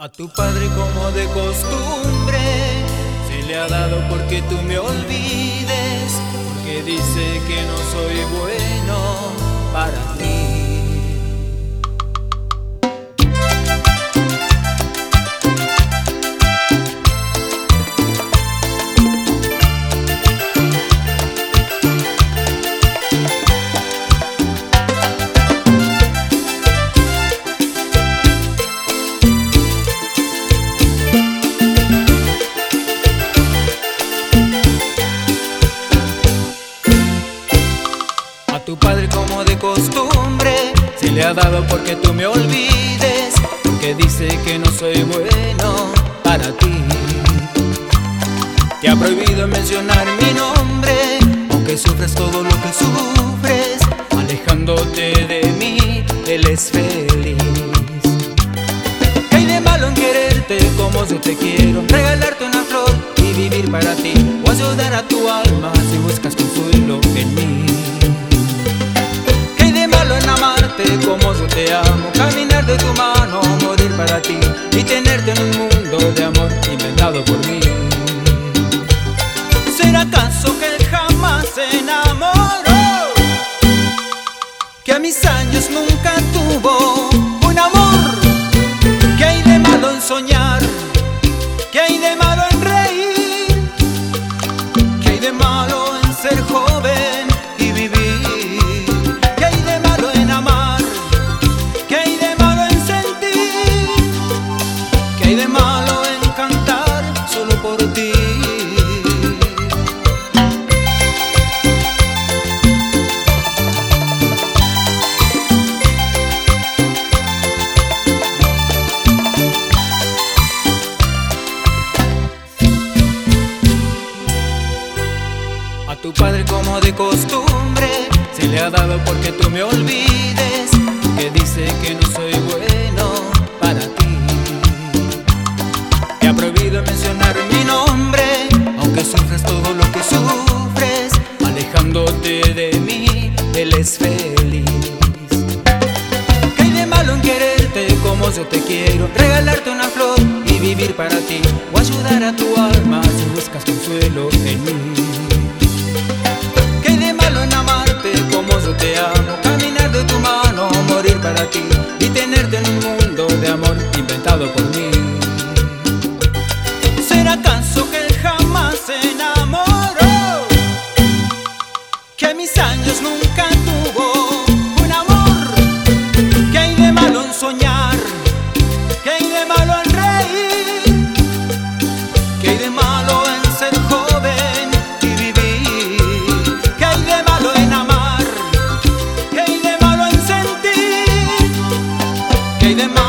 A tu padre como de costumbre se le ha dado porque tú me olvides, porque dice que no soy bueno para ti. Costumbre se le ha dado porque tú me olvides, porque dice que no soy bueno para ti. Te ha prohibido mencionar mi nombre, aunque sufres todo lo que sufres, alejándote de mí, él es feliz. ¿Qué hay de malo en quererte como yo te quiero? Regalarte una flor y vivir para ti, o ayudar a tu alma si buscas amo? Caminar de tu mano, morir para ti y tenerte en un mundo de amor inventado por mí. ¿Será acaso que jamás se enamoró? Que a mis años nunca tu padre como de costumbre se le ha dado porque tú me olvides, que dice que no soy bueno para ti. Te ha prohibido mencionar mi nombre, aunque sufres todo lo que sufres, alejándote de mí, él es feliz. ¿Qué hay de malo en quererte como yo te quiero? Regalarte una flor y vivir para ti, o ayudar a tu alma si buscas consuelo en mí. tenerte en un mundo de amor inventado por mí. ¿Será acaso que él jamás se enamoró? Que mis años nunca y demás.